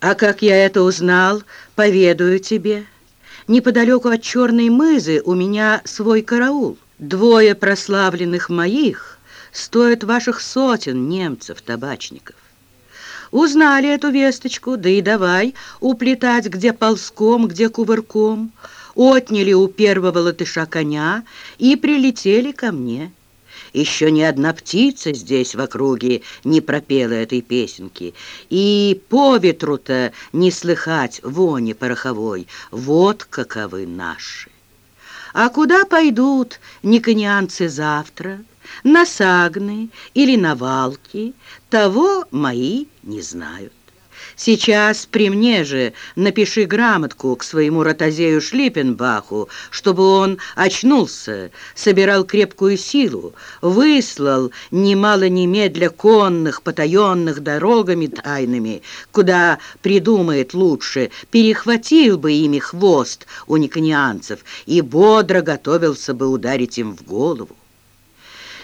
А как я это узнал, поведаю тебе. Неподалеку от Черной мызы у меня свой караул. Двое прославленных моих стоят ваших сотен немцев-табачников. Узнали эту весточку, да и давай уплетать где ползком, где кувырком. Отняли у первого латыша коня и прилетели ко мне. Еще ни одна птица здесь в округе не пропела этой песенки. И по ветру-то не слыхать вони пороховой. Вот каковы наши. А куда пойдут никонианцы завтра? На Сагны или на Валки? Того мои не знают. Сейчас при мне же напиши грамотку к своему ротозею Шлиппенбаху, чтобы он очнулся, собирал крепкую силу, выслал немало немедля конных, потаенных дорогами тайными, куда придумает лучше, перехватил бы ими хвост у никонианцев и бодро готовился бы ударить им в голову.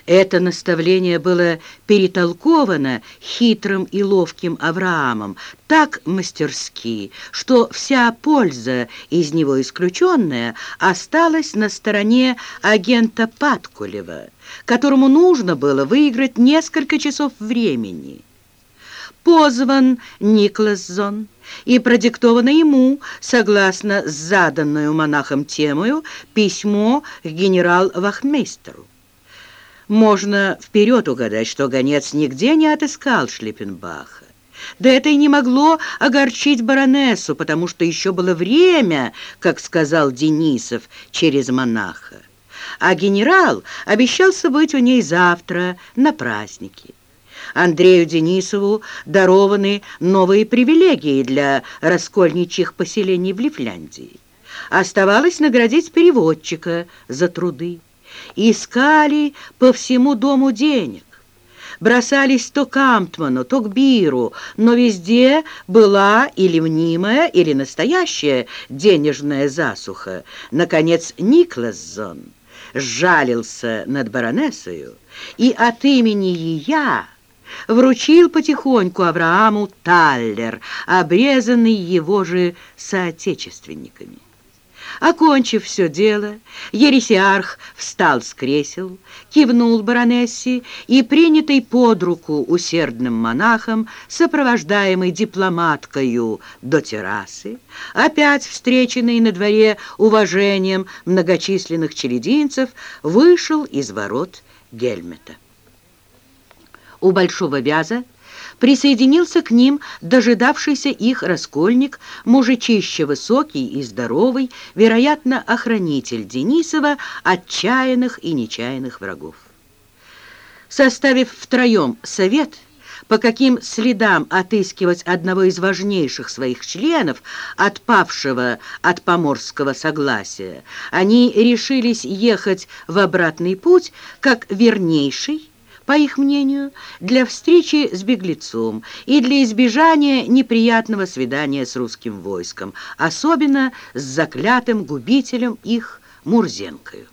Это наставление было перетолковано хитрым и ловким Авраамом так мастерски, что вся польза, из него исключенная, осталась на стороне агента Паткулева, которому нужно было выиграть несколько часов времени. Позван Никласзон и продиктовано ему, согласно заданную монахом темою, письмо к генерал-вахмейстеру. Можно вперед угадать, что гонец нигде не отыскал Шлиппенбаха. Да это и не могло огорчить баронессу, потому что еще было время, как сказал Денисов, через монаха. А генерал обещался быть у ней завтра на празднике. Андрею Денисову дарованы новые привилегии для раскольничьих поселений в Лифляндии. Оставалось наградить переводчика за труды. Искали по всему дому денег. Бросались то к Амтману, то к Биру, но везде была или мнимая, или настоящая денежная засуха. Наконец Никлассон сжалился над баронессою и от имени ее вручил потихоньку Аврааму таллер, обрезанный его же соотечественниками. Окончив все дело, ересиарх встал с кресел, кивнул баронессе и, принятый под руку усердным монахом, сопровождаемый дипломаткою до террасы, опять встреченный на дворе уважением многочисленных черединцев, вышел из ворот Гельмета. У Большого Вяза присоединился к ним дожидавшийся их раскольник, мужичище высокий и здоровый, вероятно, охранитель Денисова, отчаянных и нечаянных врагов. Составив втроем совет, по каким следам отыскивать одного из важнейших своих членов, отпавшего от поморского согласия, они решились ехать в обратный путь как вернейший, по их мнению, для встречи с беглецом и для избежания неприятного свидания с русским войском, особенно с заклятым губителем их Мурзенкою.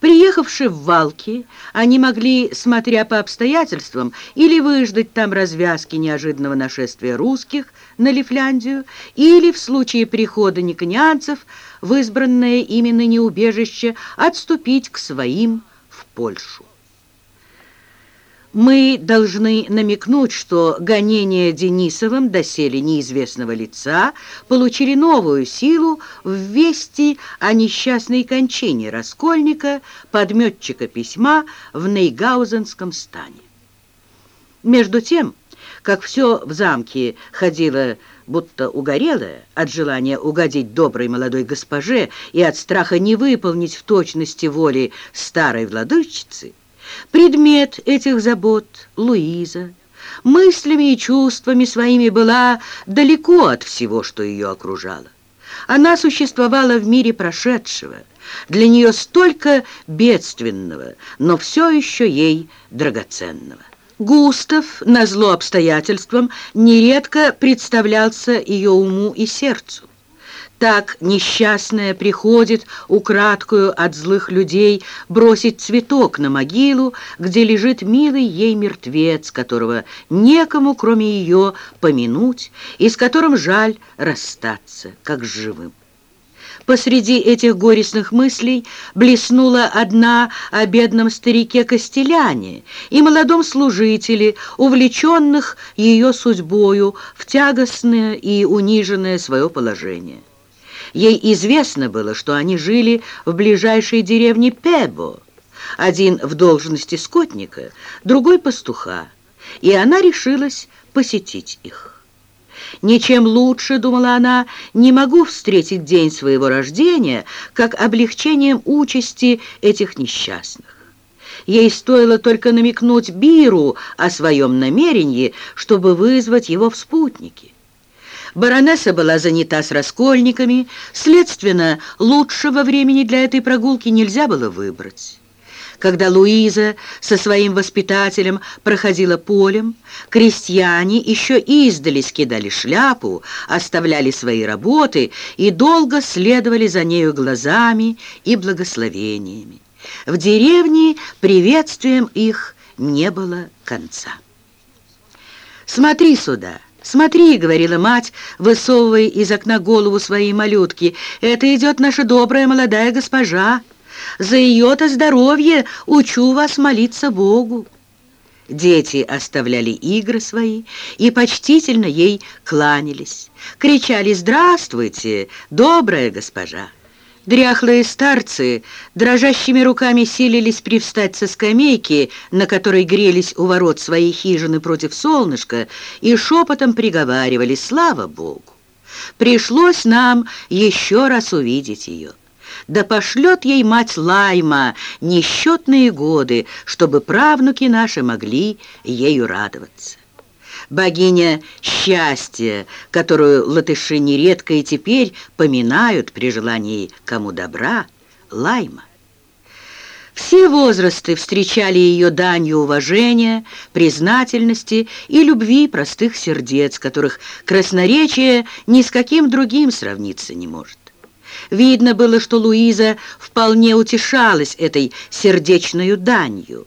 Приехавши в Валки, они могли, смотря по обстоятельствам, или выждать там развязки неожиданного нашествия русских на Лифляндию, или, в случае прихода никонианцев, в избранное именно неубежище, отступить к своим в Польшу. Мы должны намекнуть, что гонения Денисовым доселе неизвестного лица получили новую силу в вести о несчастной кончине Раскольника, подметчика письма в Нейгаузенском стане. Между тем, как все в замке ходило будто угорелое от желания угодить доброй молодой госпоже и от страха не выполнить в точности воли старой владычицы, Предмет этих забот — Луиза. Мыслями и чувствами своими была далеко от всего, что ее окружало. Она существовала в мире прошедшего, для нее столько бедственного, но все еще ей драгоценного. Густав, назло обстоятельствам, нередко представлялся ее уму и сердцу. Так несчастная приходит, украдкую от злых людей, бросить цветок на могилу, где лежит милый ей мертвец, которого некому, кроме ее, помянуть, и с которым жаль расстаться, как с живым. Посреди этих горестных мыслей блеснула одна о бедном старике Костеляне и молодом служителе, увлеченных ее судьбою в тягостное и униженное свое положение. Ей известно было, что они жили в ближайшей деревне Пебо, один в должности скотника, другой пастуха, и она решилась посетить их. Ничем лучше, думала она, не могу встретить день своего рождения, как облегчением участи этих несчастных. Ей стоило только намекнуть Биру о своем намерении, чтобы вызвать его в спутники. Баронесса была занята с раскольниками, следственно, лучшего времени для этой прогулки нельзя было выбрать. Когда Луиза со своим воспитателем проходила полем, крестьяне еще издали скидали шляпу, оставляли свои работы и долго следовали за нею глазами и благословениями. В деревне приветствием их не было конца. «Смотри сюда!» «Смотри», — говорила мать, высовывая из окна голову своей малютки, «это идет наша добрая молодая госпожа». За ее-то здоровье учу вас молиться Богу». Дети оставляли игры свои и почтительно ей кланялись. Кричали «Здравствуйте, добрая госпожа!» Дряхлые старцы дрожащими руками силились привстать со скамейки, на которой грелись у ворот своей хижины против солнышка, и шепотом приговаривали «Слава Богу!» Пришлось нам еще раз увидеть ее. Да пошлет ей мать Лайма несчетные годы, чтобы правнуки наши могли ею радоваться. Богиня счастья, которую латыши нередко и теперь поминают при желании кому добра, Лайма. Все возрасты встречали ее данью уважения, признательности и любви простых сердец, которых красноречие ни с каким другим сравниться не может. Видно было, что Луиза вполне утешалась этой сердечной данью.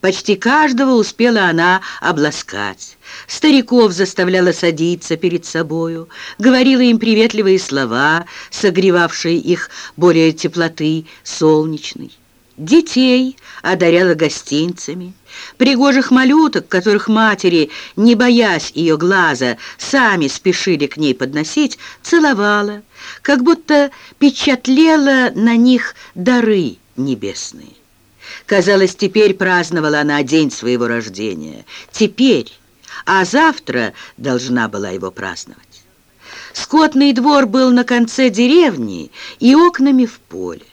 Почти каждого успела она обласкать. Стариков заставляла садиться перед собою, говорила им приветливые слова, согревавшие их более теплоты солнечной. Детей одаряла гостинцами, пригожих малюток, которых матери, не боясь ее глаза, сами спешили к ней подносить, целовала, как будто печатлела на них дары небесные. Казалось, теперь праздновала она день своего рождения. Теперь, а завтра должна была его праздновать. Скотный двор был на конце деревни и окнами в поле.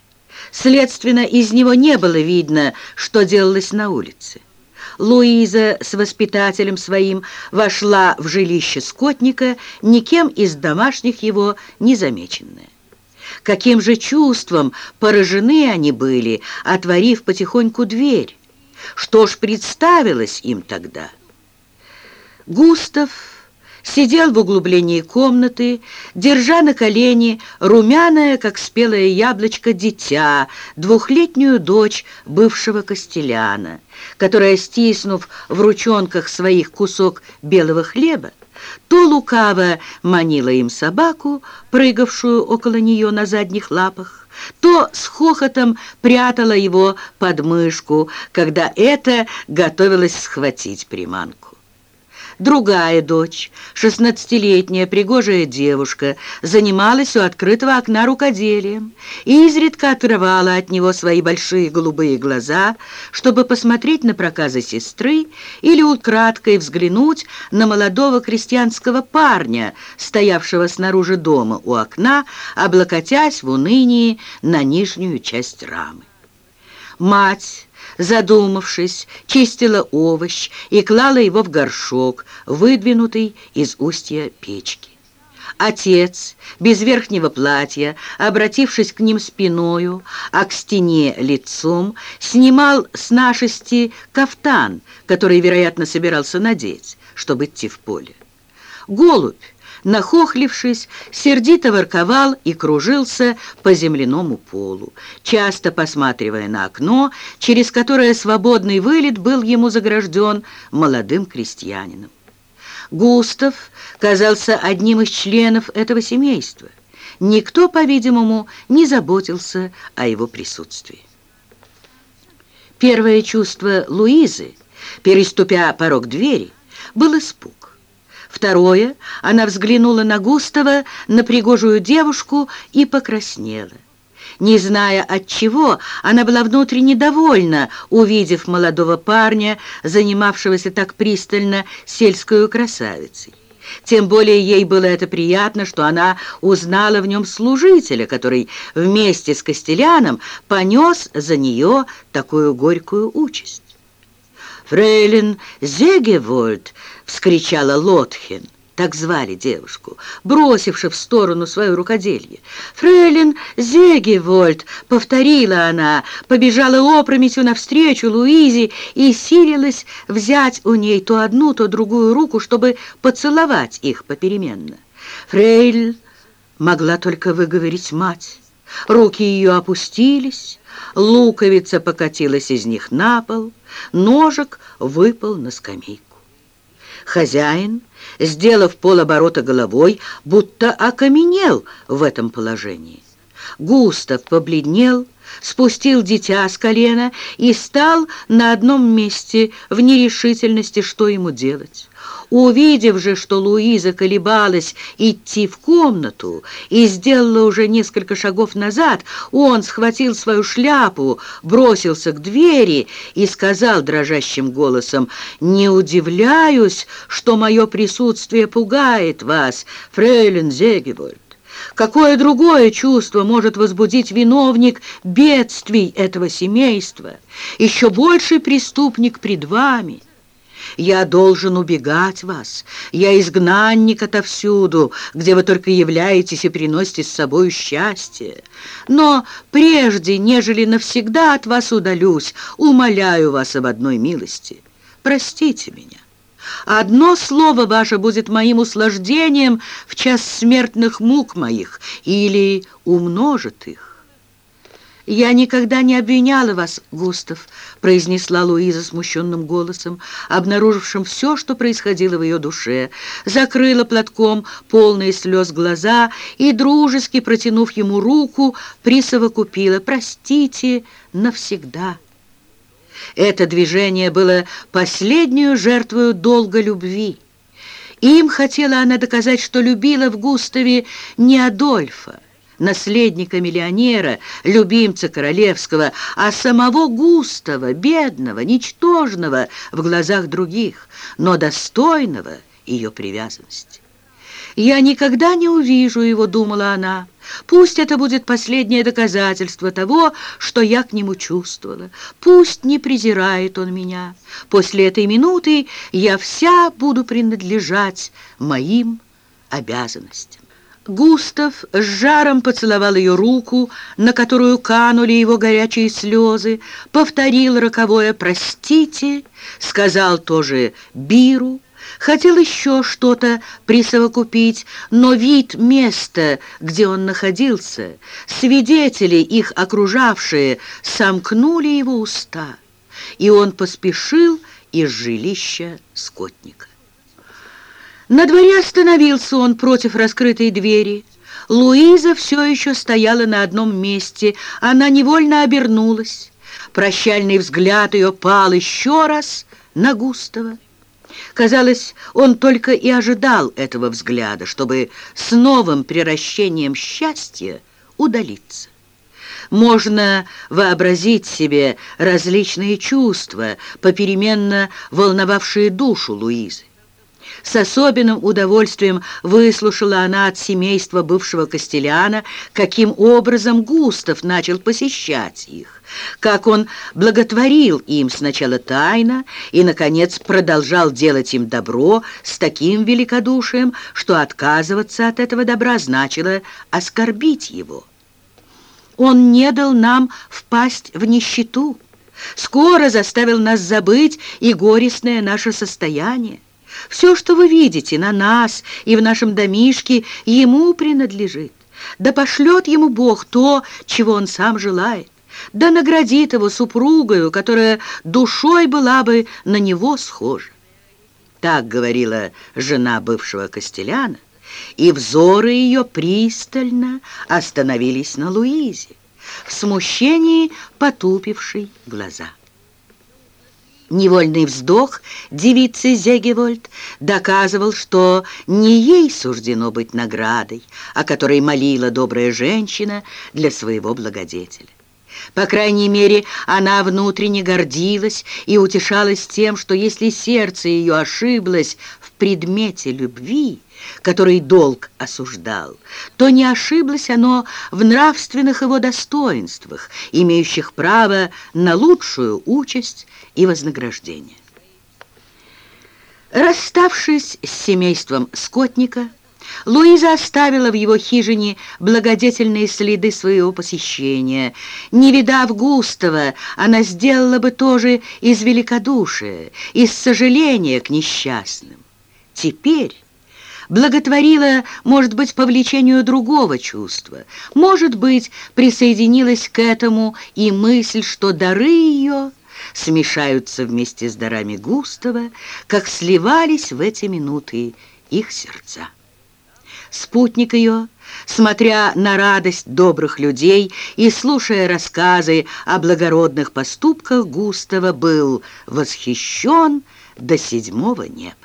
Следственно, из него не было видно, что делалось на улице. Луиза с воспитателем своим вошла в жилище скотника, никем из домашних его не замеченная. Каким же чувством поражены они были, отворив потихоньку дверь? Что ж представилось им тогда? Густав сидел в углублении комнаты, держа на колени румяное, как спелое яблочко, дитя, двухлетнюю дочь бывшего Костеляна, которая, стиснув в ручонках своих кусок белого хлеба, то лукаво манила им собаку, прыгавшую около нее на задних лапах, то с хохотом прятала его под мышку, когда это готовилась схватить приманку. Другая дочь, шестнадцатилетняя пригожая девушка, занималась у открытого окна рукоделием и изредка отрывала от него свои большие голубые глаза, чтобы посмотреть на проказы сестры или украдкой взглянуть на молодого крестьянского парня, стоявшего снаружи дома у окна, облокотясь в унынии на нижнюю часть рамы. Мать задумавшись, чистила овощ и клала его в горшок, выдвинутый из устья печки. Отец, без верхнего платья, обратившись к ним спиною, а к стене лицом, снимал с нашести кафтан, который, вероятно, собирался надеть, чтобы идти в поле. Голубь, нахохлившись, сердито ворковал и кружился по земляному полу, часто посматривая на окно, через которое свободный вылет был ему загражден молодым крестьянином. Густав казался одним из членов этого семейства. Никто, по-видимому, не заботился о его присутствии. Первое чувство Луизы, переступя порог двери, был испуг. Второе, она взглянула на Густава, на пригожую девушку и покраснела. Не зная от чего, она была внутренне довольна, увидев молодого парня, занимавшегося так пристально сельскую красавицей. Тем более ей было это приятно, что она узнала в нем служителя, который вместе с Костеляном понес за нее такую горькую участь. «Фрейлин Зегевольд!» — вскричала Лотхен. Так звали девушку, бросивши в сторону свое рукоделье. «Фрейлин Зегевольд!» — повторила она, побежала опрометью навстречу Луизе и силилась взять у ней то одну, то другую руку, чтобы поцеловать их попеременно. Фрейль могла только выговорить мать. Руки ее опустились, луковица покатилась из них на пол, ножик выпал на скамейку. Хозяин, сделав полоборота головой, будто окаменел в этом положении. Густав побледнел, спустил дитя с колена и стал на одном месте в нерешительности, что ему делать. Увидев же, что Луиза колебалась идти в комнату и сделала уже несколько шагов назад, он схватил свою шляпу, бросился к двери и сказал дрожащим голосом, «Не удивляюсь, что мое присутствие пугает вас, фрейлин Зегевольд. Какое другое чувство может возбудить виновник бедствий этого семейства, еще больший преступник пред вами?» Я должен убегать вас. Я изгнанник отовсюду, где вы только являетесь и приносите с собой счастье. Но прежде, нежели навсегда от вас удалюсь, умоляю вас об одной милости. Простите меня. Одно слово ваше будет моим услаждением в час смертных мук моих или умножит их. «Я никогда не обвиняла вас, Густав», — произнесла Луиза смущенным голосом, обнаружившим все, что происходило в ее душе, закрыла платком полные слез глаза и, дружески протянув ему руку, присовокупила «Простите навсегда». Это движение было последнюю жертвою долга любви. Им хотела она доказать, что любила в Густаве не Адольфа, наследника миллионера, любимца королевского, а самого Густава, бедного, ничтожного в глазах других, но достойного ее привязанности. «Я никогда не увижу его», — думала она. «Пусть это будет последнее доказательство того, что я к нему чувствовала. Пусть не презирает он меня. После этой минуты я вся буду принадлежать моим обязанностям». Густав с жаром поцеловал ее руку, на которую канули его горячие слезы, повторил роковое «простите», сказал тоже «биру», хотел еще что-то присовокупить, но вид места, где он находился, свидетели, их окружавшие, сомкнули его уста, и он поспешил из жилища скотника. На дворе остановился он против раскрытой двери. Луиза все еще стояла на одном месте. Она невольно обернулась. Прощальный взгляд ее пал еще раз на Густава. Казалось, он только и ожидал этого взгляда, чтобы с новым приращением счастья удалиться. Можно вообразить себе различные чувства, попеременно волновавшие душу Луизы. С особенным удовольствием выслушала она от семейства бывшего Костеляна, каким образом Густав начал посещать их, как он благотворил им сначала тайно и, наконец, продолжал делать им добро с таким великодушием, что отказываться от этого добра значило оскорбить его. Он не дал нам впасть в нищету, скоро заставил нас забыть и горестное наше состояние. Все, что вы видите на нас и в нашем домишке, ему принадлежит. Да пошлет ему Бог то, чего он сам желает. Да наградит его супругою, которая душой была бы на него схожа. Так говорила жена бывшего Костеляна, и взоры ее пристально остановились на Луизе, в смущении потупившей глаза. Невольный вздох девицы Зегевольд доказывал, что не ей суждено быть наградой, о которой молила добрая женщина для своего благодетеля. По крайней мере, она внутренне гордилась и утешалась тем, что если сердце ее ошиблось в предмете любви, который долг осуждал, то не ошиблось оно в нравственных его достоинствах, имеющих право на лучшую участь и вознаграждение. Расставшись с семейством скотника, Луиза оставила в его хижине благодетельные следы своего посещения. Не видав Густава, она сделала бы тоже из великодушия, из сожаления к несчастным. Теперь благотворила, может быть, по влечению другого чувства. Может быть, присоединилась к этому и мысль, что дары ее смешаются вместе с дарами Густава, как сливались в эти минуты их сердца. Спутник ее, смотря на радость добрых людей и слушая рассказы о благородных поступках Густава, был восхищен до седьмого неба.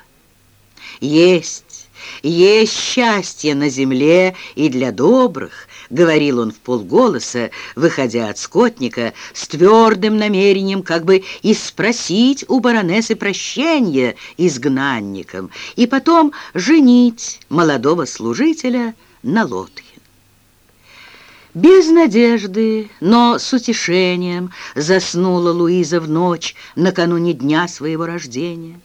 Есть есть счастье на земле и для добрых, говорил он в полголоса, выходя от скотника с твердым намерением как бы и спросить у баронессы прощения изгнанникам и потом женить молодого служителя на Лотхе. Без надежды, но с утешением заснула Луиза в ночь накануне дня своего рождения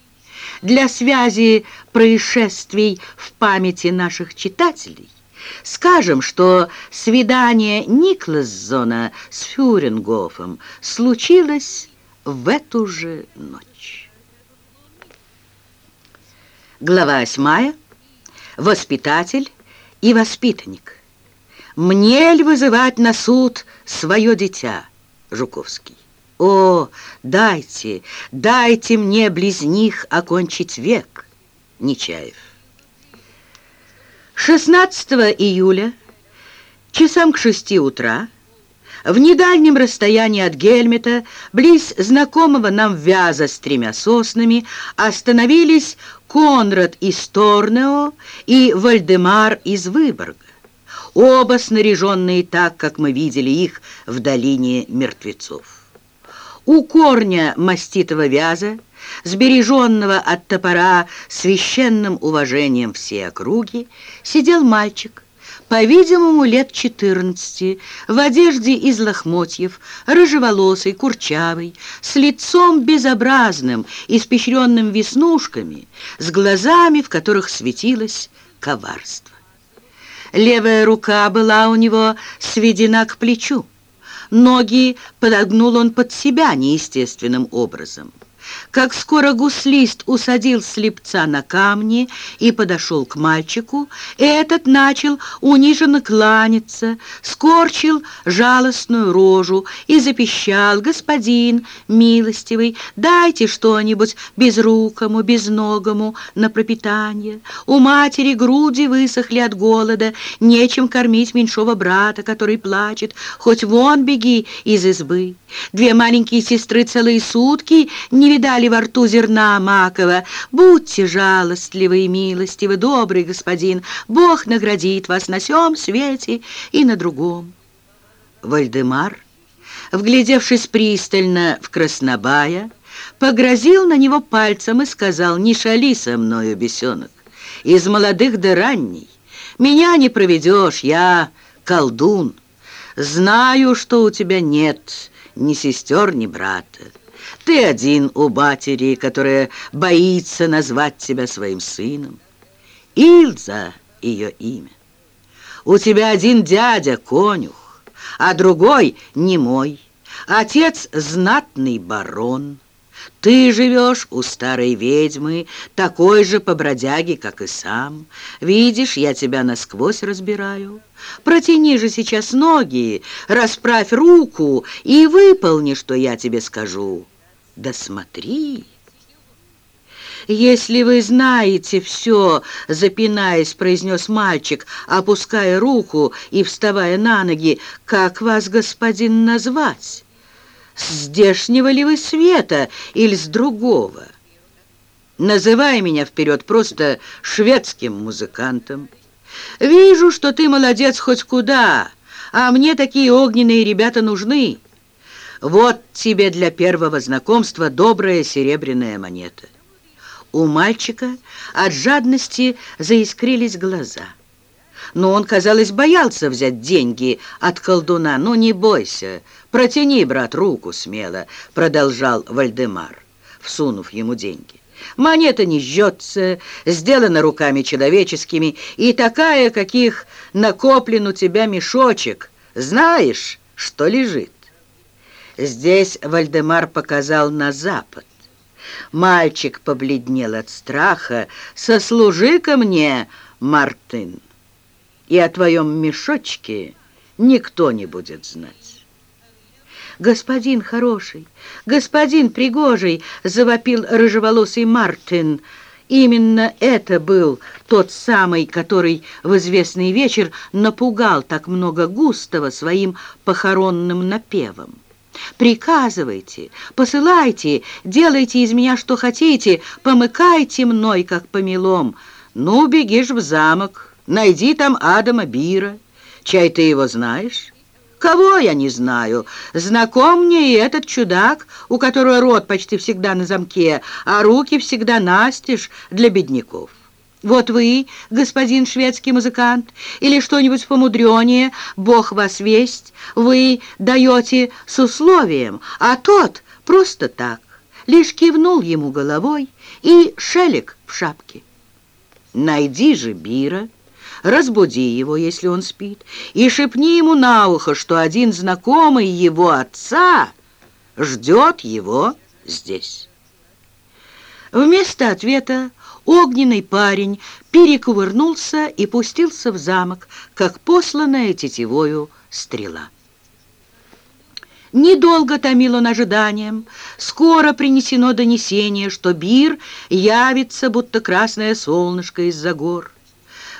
для связи происшествий в памяти наших читателей, скажем, что свидание Никласзона с Фюрингофом случилось в эту же ночь. Глава восьмая. Воспитатель и воспитанник. Мне ли вызывать на суд свое дитя? Жуковский. О, дайте, дайте мне близ них окончить век, Нечаев. 16 июля, часам к шести утра, в недальнем расстоянии от Гельмета, близ знакомого нам вяза с тремя соснами, остановились Конрад из Торнео и Вальдемар из Выборга, оба снаряженные так, как мы видели их в долине мертвецов. У корня маститого вяза, сбереженного от топора священным уважением все округи, сидел мальчик, по-видимому, лет 14, в одежде из лохмотьев, рыжеволосый, курчавый, с лицом безобразным, испещренным веснушками, с глазами, в которых светилось коварство. Левая рука была у него сведена к плечу. Ноги подогнул он под себя неестественным образом. Как скоро гуслист усадил слепца на камни и подошел к мальчику, этот начал униженно кланяться, скорчил жалостную рожу и запищал, «Господин, милостивый, дайте что-нибудь безрукому, безногому на пропитание. У матери груди высохли от голода, нечем кормить меньшого брата, который плачет, хоть вон беги из избы. Две маленькие сестры целые сутки не видали во рту зерна макового. Будьте жалостливы и милостивы, добрый господин, Бог наградит вас на сём свете и на другом. Вальдемар, вглядевшись пристально в Краснобая, погрозил на него пальцем и сказал, «Не шали со мною, бесенок, из молодых до ранней. Меня не проведешь, я колдун. Знаю, что у тебя нет ни сестер, ни брата. Ты один у батери, которая боится назвать тебя своим сыном. Илза — ее имя. У тебя один дядя, конюх, а другой не мой. Отец — знатный барон. Ты живешь у старой ведьмы, такой же по бродяге, как и сам. Видишь, я тебя насквозь разбираю. Протяни же сейчас ноги, расправь руку и выполни, что я тебе скажу. Да смотри... «Если вы знаете все», — запинаясь, произнес мальчик, опуская руку и вставая на ноги, «как вас, господин, назвать? С здешнего ли вы света или с другого? Называй меня вперед просто шведским музыкантом. Вижу, что ты молодец хоть куда, а мне такие огненные ребята нужны. Вот тебе для первого знакомства добрая серебряная монета». У мальчика от жадности заискрились глаза. Но он, казалось, боялся взять деньги от колдуна. «Ну, не бойся, протяни, брат, руку смело», — продолжал Вальдемар, всунув ему деньги. «Монета не жжется, сделана руками человеческими, и такая, каких накоплен у тебя мешочек. Знаешь, что лежит?» Здесь Вальдемар показал на запад. Мальчик побледнел от страха. «Сослужи-ка мне, Мартын, и о твоем мешочке никто не будет знать». «Господин хороший, господин пригожий!» — завопил рыжеволосый Мартин. Именно это был тот самый, который в известный вечер напугал так много густого своим похоронным напевом. Приказывайте, посылайте, делайте из меня что хотите, помыкайте мной, как помелом. Ну, бегишь в замок, найди там Адама Бира. Чай ты его знаешь? Кого я не знаю? Знаком мне и этот чудак, у которого рот почти всегда на замке, а руки всегда настежь для бедняков. Вот вы, господин шведский музыкант, или что-нибудь помудренее, Бог вас весть, вы даете с условием, а тот просто так, лишь кивнул ему головой и шелик в шапке. Найди же Бира, разбуди его, если он спит, и шепни ему на ухо, что один знакомый его отца ждет его здесь. Вместо ответа огненный парень перекувырнулся и пустился в замок, как посланная тетивою стрела. Недолго томил он ожиданием. Скоро принесено донесение, что Бир явится, будто красное солнышко из-за гор.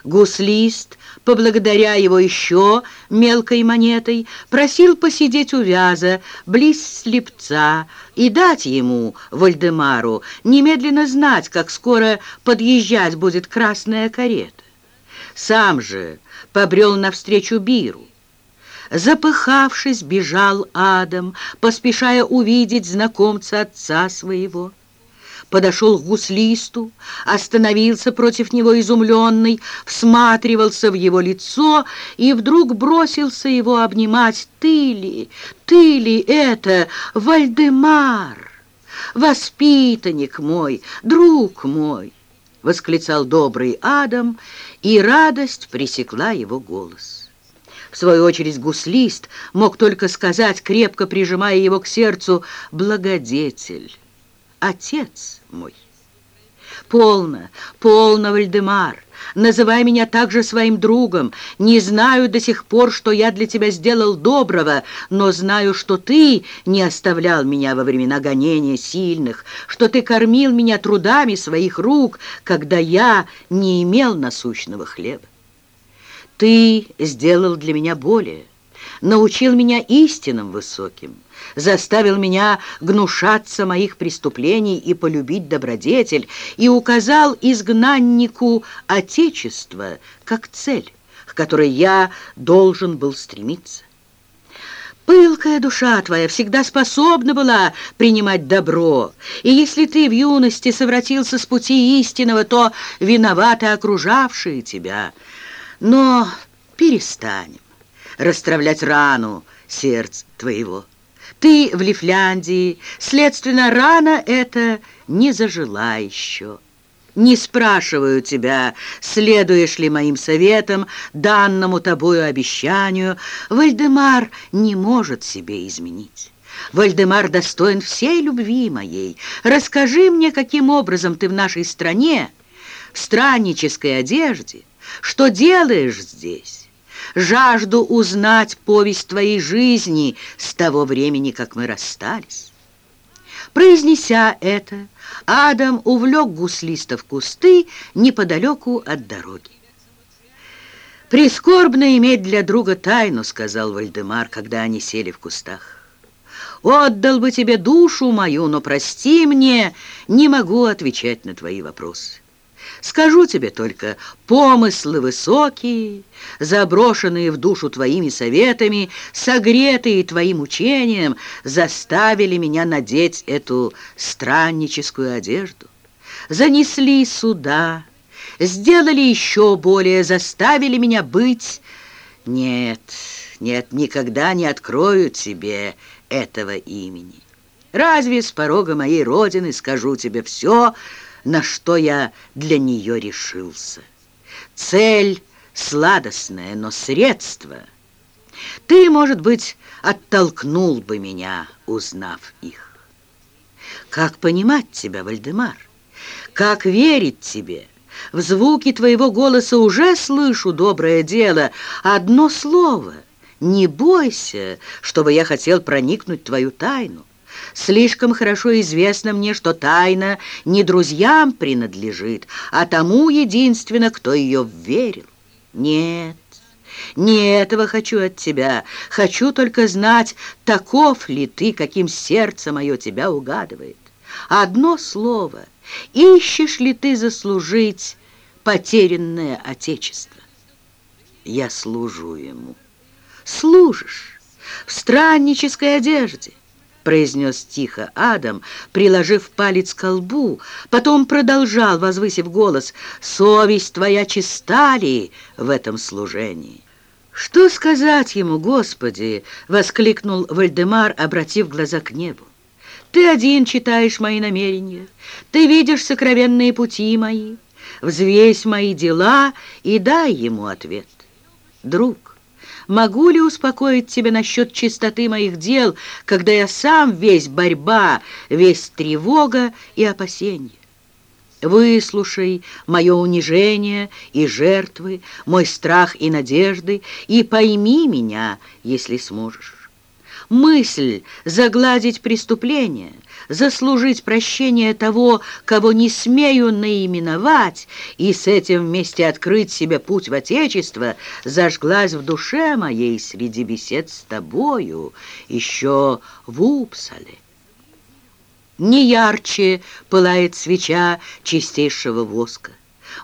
Гуслист, поблагодаря его еще мелкой монетой, просил посидеть у вяза, близ слепца, и дать ему, Вальдемару, немедленно знать, как скоро подъезжать будет красная карета. Сам же побрел навстречу Биру. Запыхавшись, бежал Адам, поспешая увидеть знакомца отца своего подошел к гуслисту, остановился против него изумленный, всматривался в его лицо и вдруг бросился его обнимать. «Ты ли, ты ли это, Вальдемар, воспитанник мой, друг мой!» — восклицал добрый Адам, и радость пресекла его голос. В свою очередь гуслист мог только сказать, крепко прижимая его к сердцу, «Благодетель, отец» мой. Полно, полно, Вальдемар, называй меня также своим другом. Не знаю до сих пор, что я для тебя сделал доброго, но знаю, что ты не оставлял меня во времена гонения сильных, что ты кормил меня трудами своих рук, когда я не имел насущного хлеба. Ты сделал для меня более, научил меня истинам высоким, заставил меня гнушаться моих преступлений и полюбить добродетель, и указал изгнаннику Отечество как цель, к которой я должен был стремиться. Пылкая душа твоя всегда способна была принимать добро, и если ты в юности совратился с пути истинного, то виноваты окружавшие тебя. Но перестанем расстравлять рану сердца твоего. Ты в Лифляндии, следственно, рана эта не зажила еще. Не спрашиваю тебя, следуешь ли моим советам, данному тобою обещанию. Вальдемар не может себе изменить. Вальдемар достоин всей любви моей. Расскажи мне, каким образом ты в нашей стране, в страннической одежде, что делаешь здесь? Жажду узнать повесть твоей жизни с того времени, как мы расстались. Произнеся это, Адам увлек гуслиста в кусты неподалеку от дороги. «Прискорбно иметь для друга тайну», — сказал Вальдемар, когда они сели в кустах. «Отдал бы тебе душу мою, но прости мне, не могу отвечать на твои вопросы». Скажу тебе только, помыслы высокие, заброшенные в душу твоими советами, согретые твоим учением, заставили меня надеть эту странническую одежду. Занесли сюда, сделали еще более, заставили меня быть... Нет, нет, никогда не открою тебе этого имени. Разве с порога моей родины скажу тебе все, на что я для нее решился. Цель сладостная, но средство. Ты, может быть, оттолкнул бы меня, узнав их. Как понимать тебя, Вальдемар? Как верить тебе? В звуке твоего голоса уже слышу доброе дело. Одно слово — не бойся, чтобы я хотел проникнуть в твою тайну. Слишком хорошо известно мне, что тайна не друзьям принадлежит, а тому единственно, кто ее верил. Нет, не этого хочу от тебя. Хочу только знать, таков ли ты, каким сердце мое тебя угадывает. Одно слово. Ищешь ли ты заслужить потерянное отечество? Я служу ему. Служишь в страннической одежде произнес тихо Адам, приложив палец к лбу, потом продолжал, возвысив голос, «Совесть твоя чиста ли в этом служении?» «Что сказать ему, Господи?» — воскликнул Вальдемар, обратив глаза к небу. «Ты один читаешь мои намерения, ты видишь сокровенные пути мои, взвесь мои дела и дай ему ответ. Друг, Могу ли успокоить тебя насчет чистоты моих дел, когда я сам весь борьба, весь тревога и опасение? Выслушай мое унижение и жертвы, мой страх и надежды, и пойми меня, если сможешь. Мысль загладить преступление — заслужить прощение того, кого не смею наименовать, и с этим вместе открыть себе путь в Отечество, зажглась в душе моей среди бесед с тобою, еще в Упсале. Не ярче пылает свеча чистейшего воска.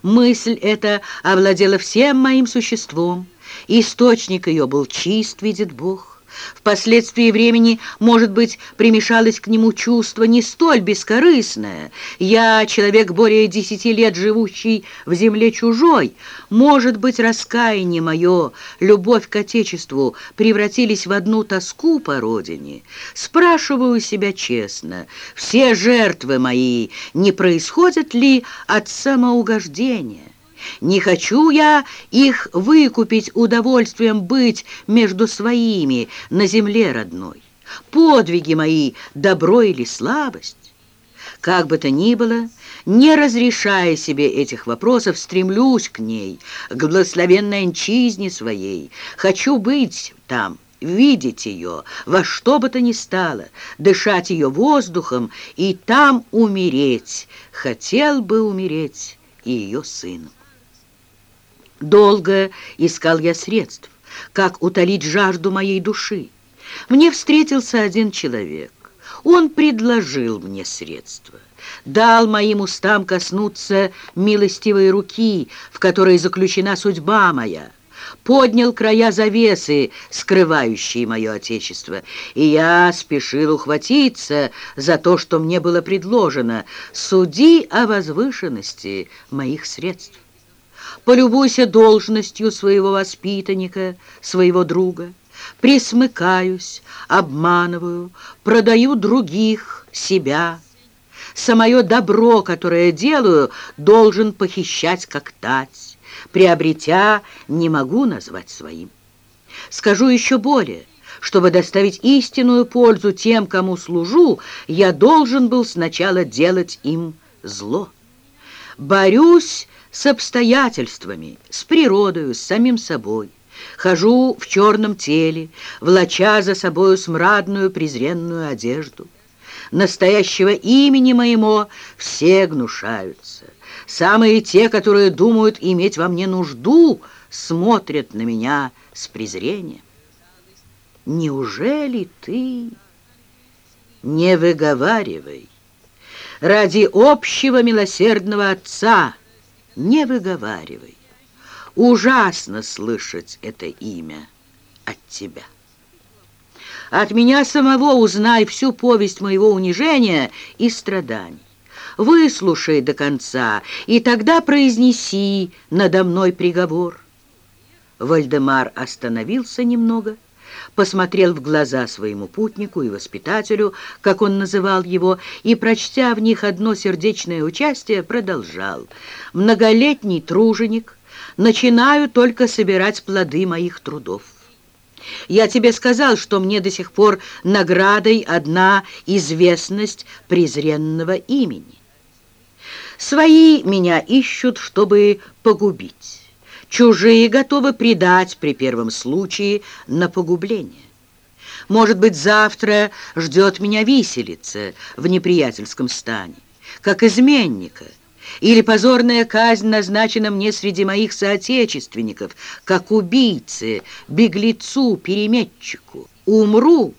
Мысль эта овладела всем моим существом. Источник ее был чист, видит Бог. Впоследствии времени, может быть, примешалось к нему чувство не столь бескорыстное. Я, человек более десяти лет живущий в земле чужой, может быть, раскаяние мое, любовь к Отечеству превратились в одну тоску по родине. Спрашиваю себя честно, все жертвы мои не происходят ли от самоугождения? Не хочу я их выкупить удовольствием быть между своими на земле родной. Подвиги мои — добро или слабость? Как бы то ни было, не разрешая себе этих вопросов, стремлюсь к ней, к благословенной анчизне своей. Хочу быть там, видеть ее, во что бы то ни стало, дышать ее воздухом и там умереть. Хотел бы умереть и ее сыном. Долго искал я средств, как утолить жажду моей души. Мне встретился один человек. Он предложил мне средства, дал моим устам коснуться милостивой руки, в которой заключена судьба моя, поднял края завесы, скрывающие мое отечество, и я спешил ухватиться за то, что мне было предложено. Суди о возвышенности моих средств. Полюбуйся должностью своего воспитанника, своего друга. Присмыкаюсь, обманываю, продаю других, себя. Самое добро, которое делаю, должен похищать как тать. Приобретя, не могу назвать своим. Скажу еще более. Чтобы доставить истинную пользу тем, кому служу, я должен был сначала делать им зло. Борюсь с обстоятельствами, с природою, с самим собой. Хожу в черном теле, влача за собою смрадную презренную одежду. Настоящего имени моему все гнушаются. Самые те, которые думают иметь во мне нужду, смотрят на меня с презрением. Неужели ты... Не выговаривай. Ради общего милосердного Отца не выговаривай. Ужасно слышать это имя от тебя. От меня самого узнай всю повесть моего унижения и страданий. Выслушай до конца, и тогда произнеси надо мной приговор. Вальдемар остановился немного, посмотрел в глаза своему путнику и воспитателю, как он называл его, и, прочтя в них одно сердечное участие, продолжал. «Многолетний труженик, начинаю только собирать плоды моих трудов. Я тебе сказал, что мне до сих пор наградой одна известность презренного имени. Свои меня ищут, чтобы погубить. Чужие готовы предать при первом случае на погубление. Может быть, завтра ждет меня виселица в неприятельском стане, как изменника, или позорная казнь назначена мне среди моих соотечественников, как убийце, беглецу, переметчику. Умру,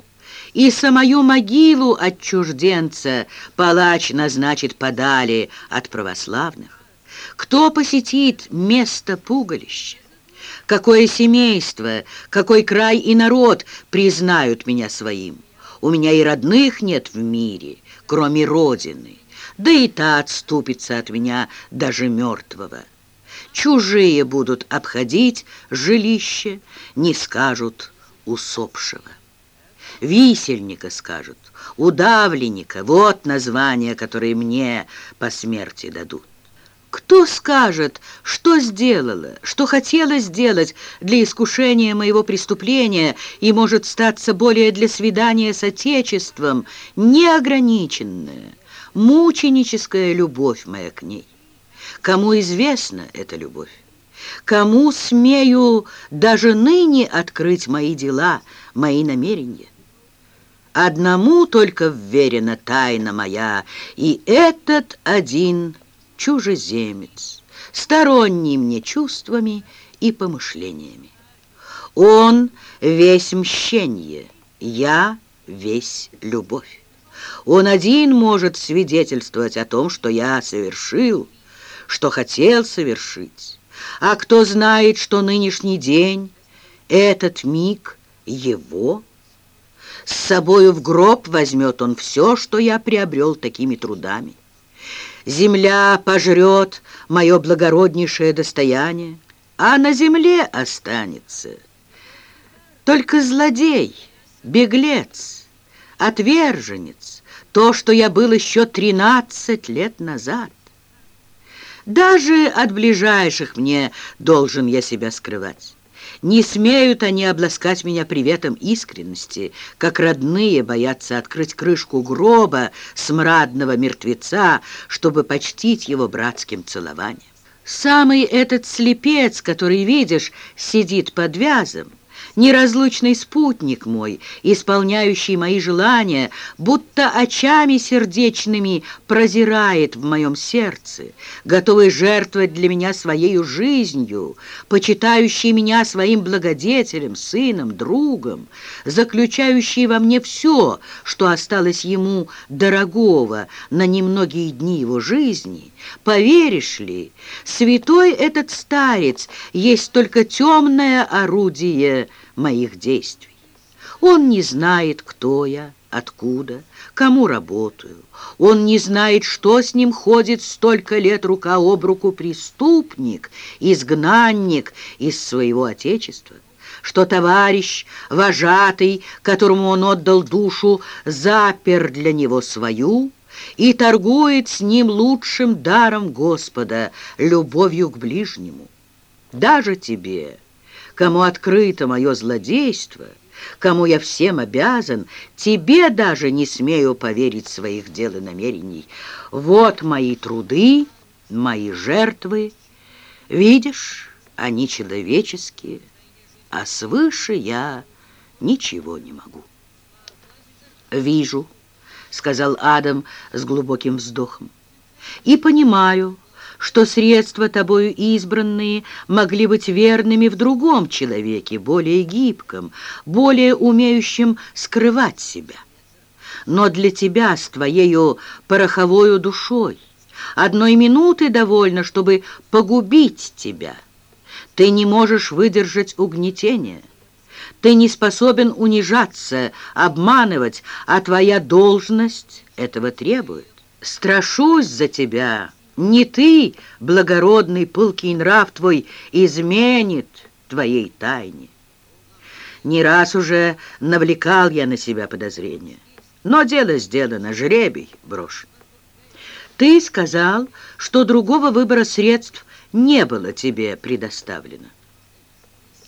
и самую могилу отчужденца палач назначит подали от православных. Кто посетит место пугалища? Какое семейство, какой край и народ признают меня своим? У меня и родных нет в мире, кроме Родины, да и та отступится от меня даже мертвого. Чужие будут обходить жилище, не скажут усопшего. Висельника скажут, удавленника, вот название, которое мне по смерти дадут. Кто скажет, что сделала, что хотела сделать для искушения моего преступления и может статься более для свидания с Отечеством, неограниченная, мученическая любовь моя к ней? Кому известна эта любовь? Кому смею даже ныне открыть мои дела, мои намерения? Одному только вверена тайна моя, и этот один чужеземец, сторонний мне чувствами и помышлениями. Он весь мщенье, я весь любовь. Он один может свидетельствовать о том, что я совершил, что хотел совершить. А кто знает, что нынешний день, этот миг его – с собою в гроб возьмет он все, что я приобрел такими трудами. Земля пожрет мое благороднейшее достояние, а на земле останется только злодей, беглец, отверженец, то, что я был еще тринадцать лет назад. Даже от ближайших мне должен я себя скрывать. Не смеют они обласкать меня приветом искренности, как родные боятся открыть крышку гроба смрадного мертвеца, чтобы почтить его братским целованием. Самый этот слепец, который, видишь, сидит под вязом, неразлучный спутник мой, исполняющий мои желания, будто очами сердечными прозирает в моем сердце, готовый жертвовать для меня своей жизнью, почитающий меня своим благодетелем, сыном, другом, заключающий во мне все, что осталось ему дорогого на немногие дни его жизни, поверишь ли, святой этот старец есть только темное орудие моих действий. Он не знает, кто я, откуда, кому работаю. Он не знает, что с ним ходит столько лет рука об руку преступник, изгнанник из своего отечества что товарищ, вожатый, которому он отдал душу, запер для него свою и торгует с ним лучшим даром Господа, любовью к ближнему. Даже тебе, кому открыто мое злодейство, кому я всем обязан, тебе даже не смею поверить своих дел и намерений. Вот мои труды, мои жертвы. Видишь, они человеческие, а свыше я ничего не могу. «Вижу», — сказал Адам с глубоким вздохом, «и понимаю, что средства тобою избранные могли быть верными в другом человеке, более гибком, более умеющем скрывать себя. Но для тебя с твоею пороховою душой одной минуты довольно, чтобы погубить тебя. Ты не можешь выдержать угнетения. Ты не способен унижаться, обманывать, а твоя должность этого требует. Страшусь за тебя». Не ты, благородный пылкий нрав твой, изменит твоей тайне. Не раз уже навлекал я на себя подозрения, но дело сделано, жребий брошен. Ты сказал, что другого выбора средств не было тебе предоставлено.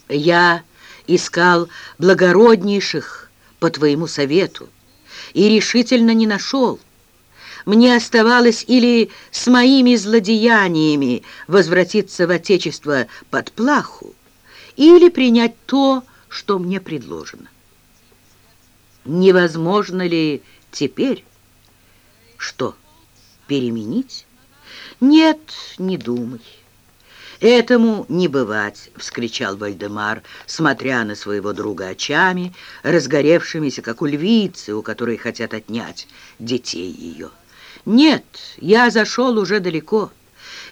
Я искал благороднейших по твоему совету и решительно не нашел, мне оставалось или с моими злодеяниями возвратиться в Отечество под плаху, или принять то, что мне предложено. Невозможно ли теперь что, переменить? Нет, не думай. «Этому не бывать!» — вскричал Вальдемар, смотря на своего друга очами, разгоревшимися, как у львицы, у которой хотят отнять детей ее. Нет, я зашел уже далеко.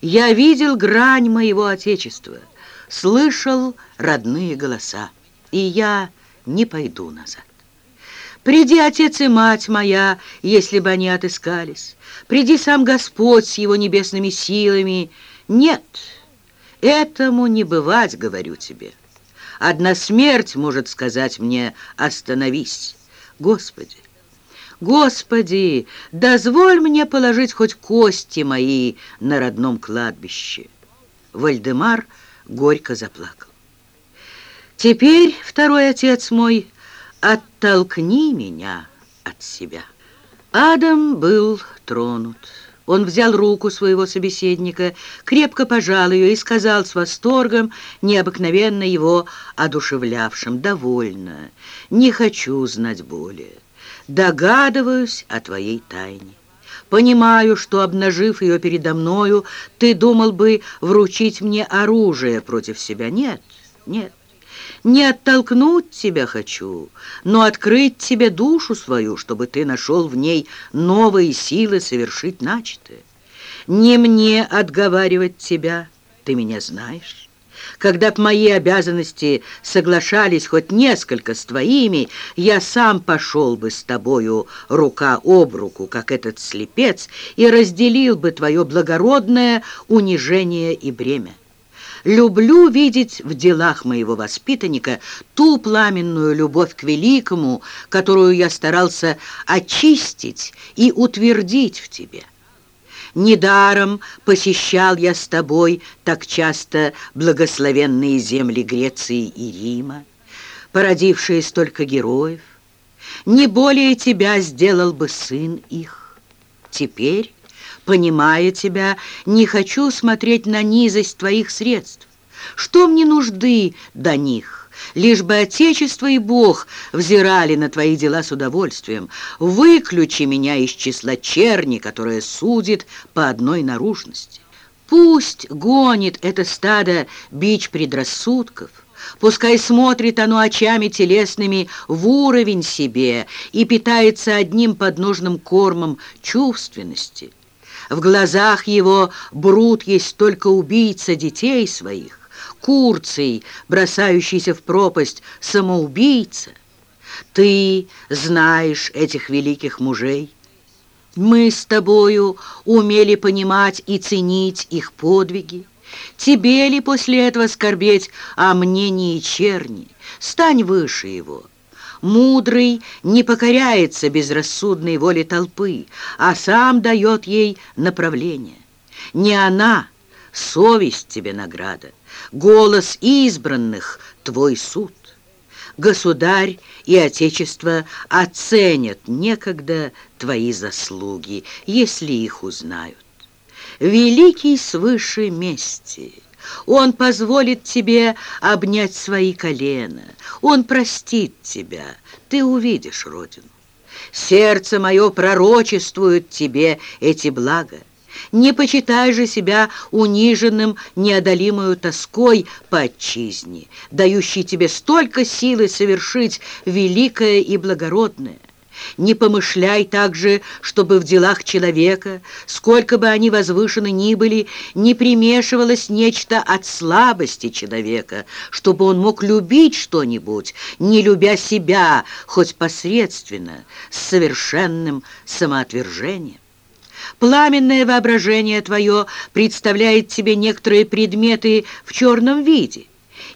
Я видел грань моего Отечества, слышал родные голоса, и я не пойду назад. Приди, отец и мать моя, если бы они отыскались. Приди сам Господь с его небесными силами. Нет, этому не бывать, говорю тебе. Одна смерть может сказать мне «остановись». Господи, Господи, дозволь мне положить хоть кости мои на родном кладбище. Вальдемар горько заплакал. Теперь, второй отец мой, оттолкни меня от себя. Адам был тронут. Он взял руку своего собеседника, крепко пожал ее и сказал с восторгом, необыкновенно его одушевлявшим, «Довольно, не хочу знать более». Догадываюсь о твоей тайне. Понимаю, что, обнажив ее передо мною, ты думал бы вручить мне оружие против себя. Нет, нет. Не оттолкнуть тебя хочу, но открыть тебе душу свою, чтобы ты нашел в ней новые силы совершить начатое. Не мне отговаривать тебя, ты меня знаешь. Когда б мои обязанности соглашались хоть несколько с твоими, я сам пошел бы с тобою рука об руку, как этот слепец, и разделил бы твое благородное унижение и бремя. Люблю видеть в делах моего воспитанника ту пламенную любовь к великому, которую я старался очистить и утвердить в тебе. Недаром посещал я с тобой так часто благословенные земли Греции и Рима, породившие столько героев. Не более тебя сделал бы сын их. Теперь, понимая тебя, не хочу смотреть на низость твоих средств. Что мне нужды до них? Лишь бы Отечество и Бог взирали на твои дела с удовольствием. Выключи меня из числа черни, которая судит по одной наружности. Пусть гонит это стадо бич предрассудков, Пускай смотрит оно очами телесными в уровень себе и питается одним подножным кормом чувственности. В глазах его брут есть только убийца детей своих. Курций, бросающийся в пропасть, самоубийца. Ты знаешь этих великих мужей. Мы с тобою умели понимать и ценить их подвиги. Тебе ли после этого скорбеть о мнении черни? Стань выше его. Мудрый не покоряется безрассудной воле толпы, а сам дает ей направление. Не она, совесть тебе награда голос избранных — твой суд. государь и отечество оценят некогда твои заслуги, если их узнают. Великий свыше мести, он позволит тебе обнять свои колена, он простит тебя, ты увидишь Родину. Сердце мое пророчествует тебе эти блага. Не почитай же себя униженным неодолимую тоской по отчизне, дающей тебе столько силы совершить великое и благородное. Не помышляй также, чтобы в делах человека, сколько бы они возвышены ни были, не примешивалось нечто от слабости человека, чтобы он мог любить что-нибудь, не любя себя, хоть посредственно, с совершенным самоотвержением. Пламенное воображение твое представляет тебе некоторые предметы в черном виде.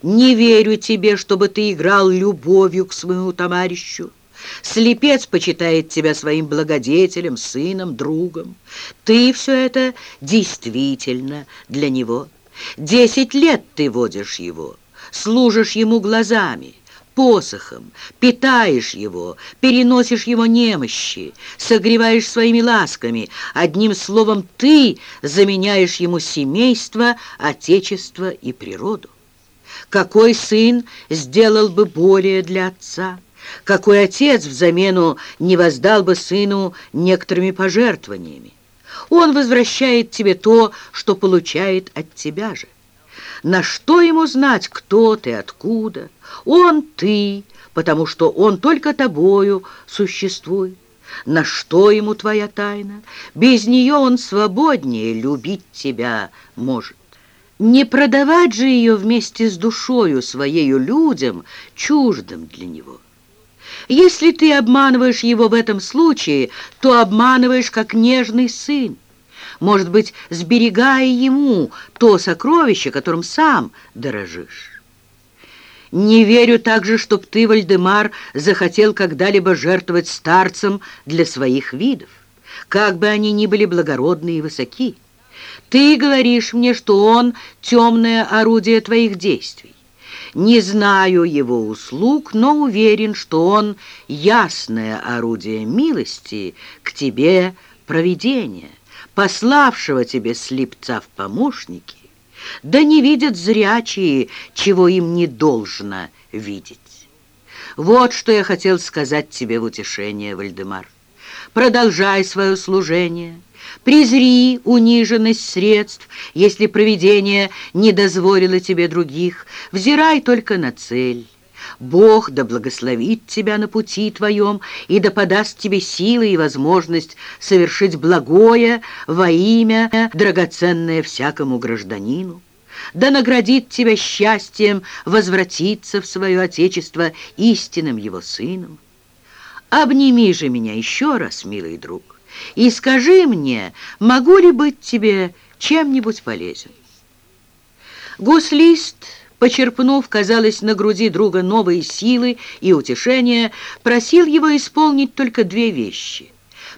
Не верю тебе, чтобы ты играл любовью к своему товарищу. Слепец почитает тебя своим благодетелем, сыном, другом. Ты все это действительно для него. Десять лет ты водишь его, служишь ему глазами, посохом, питаешь его, переносишь его немощи, согреваешь своими ласками. Одним словом, ты заменяешь ему семейство, отечество и природу. Какой сын сделал бы более для отца? Какой отец взамену не воздал бы сыну некоторыми пожертвованиями? Он возвращает тебе то, что получает от тебя же. На что ему знать, кто ты, откуда? Он ты, потому что он только тобою существует. На что ему твоя тайна? Без нее он свободнее любить тебя может. Не продавать же ее вместе с душою своею людям, чуждым для него. Если ты обманываешь его в этом случае, то обманываешь как нежный сын может быть, сберегая ему то сокровище, которым сам дорожишь. Не верю также, чтоб ты, Вальдемар, захотел когда-либо жертвовать старцем для своих видов, как бы они ни были благородны и высоки. Ты говоришь мне, что он темное орудие твоих действий. Не знаю его услуг, но уверен, что он ясное орудие милости к тебе провидения пославшего тебе слепца в помощники, да не видят зрячие, чего им не должно видеть. Вот что я хотел сказать тебе в утешение, Вальдемар. Продолжай свое служение, презри униженность средств, если провидение не дозволило тебе других, взирай только на цель. Бог да благословит тебя на пути твоем и да подаст тебе силы и возможность совершить благое во имя, драгоценное всякому гражданину. Да наградит тебя счастьем возвратиться в свое Отечество истинным его сыном. Обними же меня еще раз, милый друг, и скажи мне, могу ли быть тебе чем-нибудь полезен. Гуслист почерпнув, казалось, на груди друга новые силы и утешения, просил его исполнить только две вещи.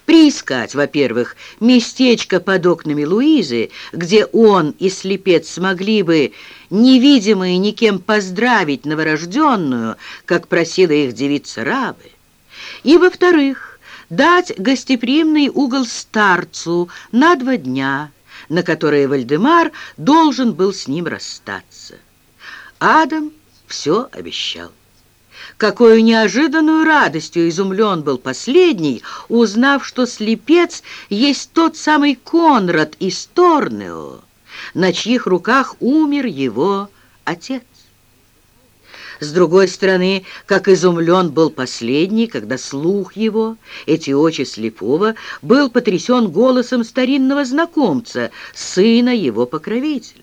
Приискать, во-первых, местечко под окнами Луизы, где он и слепец смогли бы невидимые никем поздравить новорожденную, как просила их девица Рабы. И, во-вторых, дать гостеприимный угол старцу на два дня, на которые Вальдемар должен был с ним расстаться. Адам все обещал. Какой неожиданную радостью изумлен был последний, узнав, что слепец есть тот самый Конрад из Торнео, на чьих руках умер его отец. С другой стороны, как изумлен был последний, когда слух его, эти очи слепого, был потрясен голосом старинного знакомца, сына его покровителя.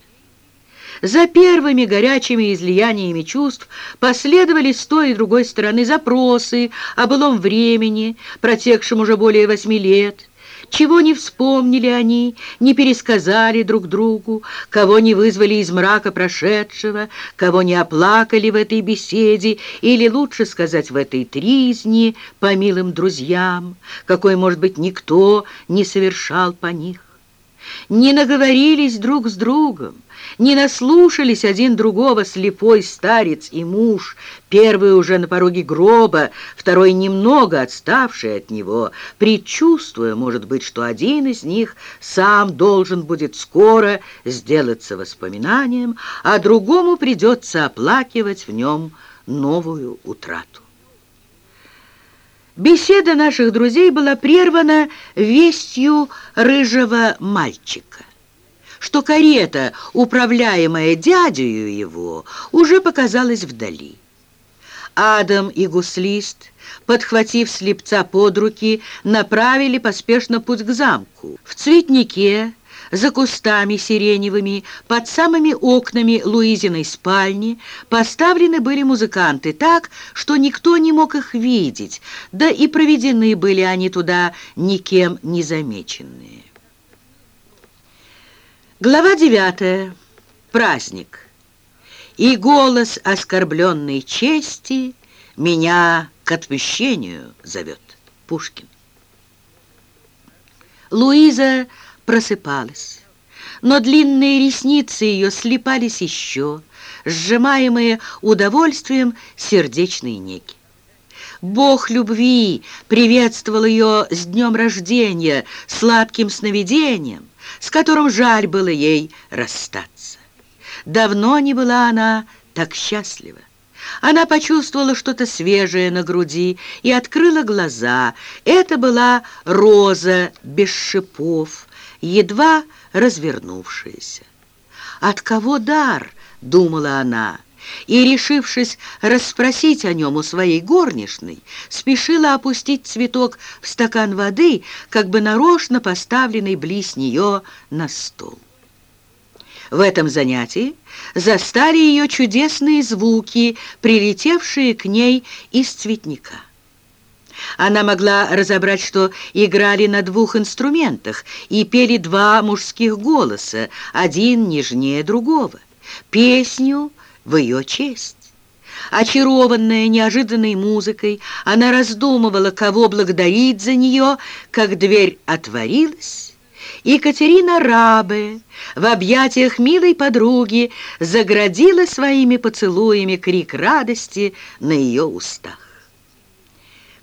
За первыми горячими излияниями чувств последовали с той и другой стороны запросы о былом времени, протекшем уже более восьми лет, чего не вспомнили они, не пересказали друг другу, кого не вызвали из мрака прошедшего, кого не оплакали в этой беседе, или, лучше сказать, в этой тризни по милым друзьям, какой, может быть, никто не совершал по них. не наговорились друг с другом, не наслушались один другого слепой старец и муж, первый уже на пороге гроба, второй немного отставший от него, предчувствуя, может быть, что один из них сам должен будет скоро сделаться воспоминанием, а другому придется оплакивать в нем новую утрату. Беседа наших друзей была прервана вестью рыжего мальчика что карета, управляемая дядею его, уже показалась вдали. Адам и гуслист, подхватив слепца под руки, направили поспешно путь к замку. В цветнике, за кустами сиреневыми, под самыми окнами Луизиной спальни поставлены были музыканты так, что никто не мог их видеть, да и проведены были они туда никем не замеченные. Глава 9. Праздник. И голос оскорбленной чести меня к отмещению зовет. Пушкин. Луиза просыпалась, но длинные ресницы ее слепались еще, сжимаемые удовольствием сердечной неги. Бог любви приветствовал ее с днем рождения, сладким сновидением, с которым жаль было ей расстаться. Давно не была она так счастлива. Она почувствовала что-то свежее на груди и открыла глаза. Это была роза без шипов, едва развернувшаяся. «От кого дар?» — думала она и, решившись расспросить о нем у своей горничной, спешила опустить цветок в стакан воды, как бы нарочно поставленный близ нее на стол. В этом занятии застали ее чудесные звуки, прилетевшие к ней из цветника. Она могла разобрать, что играли на двух инструментах и пели два мужских голоса, один нежнее другого. Песню в ее честь. Очарованная неожиданной музыкой, она раздумывала, кого благодарить за нее, как дверь отворилась, и Катерина Рабе в объятиях милой подруги заградила своими поцелуями крик радости на ее устах.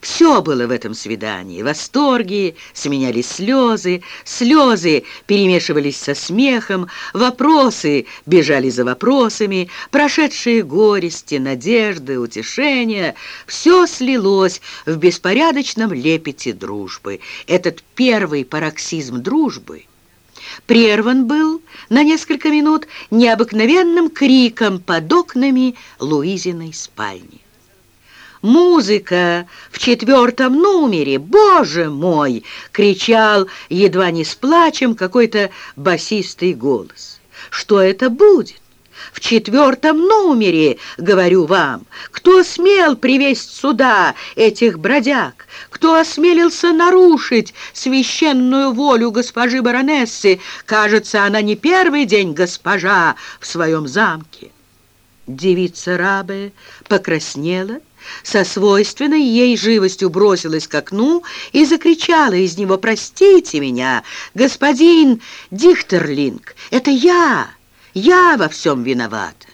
Все было в этом свидании. Восторги сменялись слезы, слезы перемешивались со смехом, вопросы бежали за вопросами, прошедшие горести, надежды, утешения. Все слилось в беспорядочном лепете дружбы. Этот первый пароксизм дружбы прерван был на несколько минут необыкновенным криком под окнами Луизиной спальни. «Музыка в четвертом номере! Боже мой!» — кричал, едва не с плачем, какой-то басистый голос. «Что это будет?» В четвертом номере, говорю вам, кто смел привезть сюда этих бродяг, кто осмелился нарушить священную волю госпожи баронессы, кажется, она не первый день госпожа в своем замке. Девица Рабе покраснела, со свойственной ей живостью бросилась к окну и закричала из него «Простите меня, господин Дихтерлинг, это я, я во всем виновата».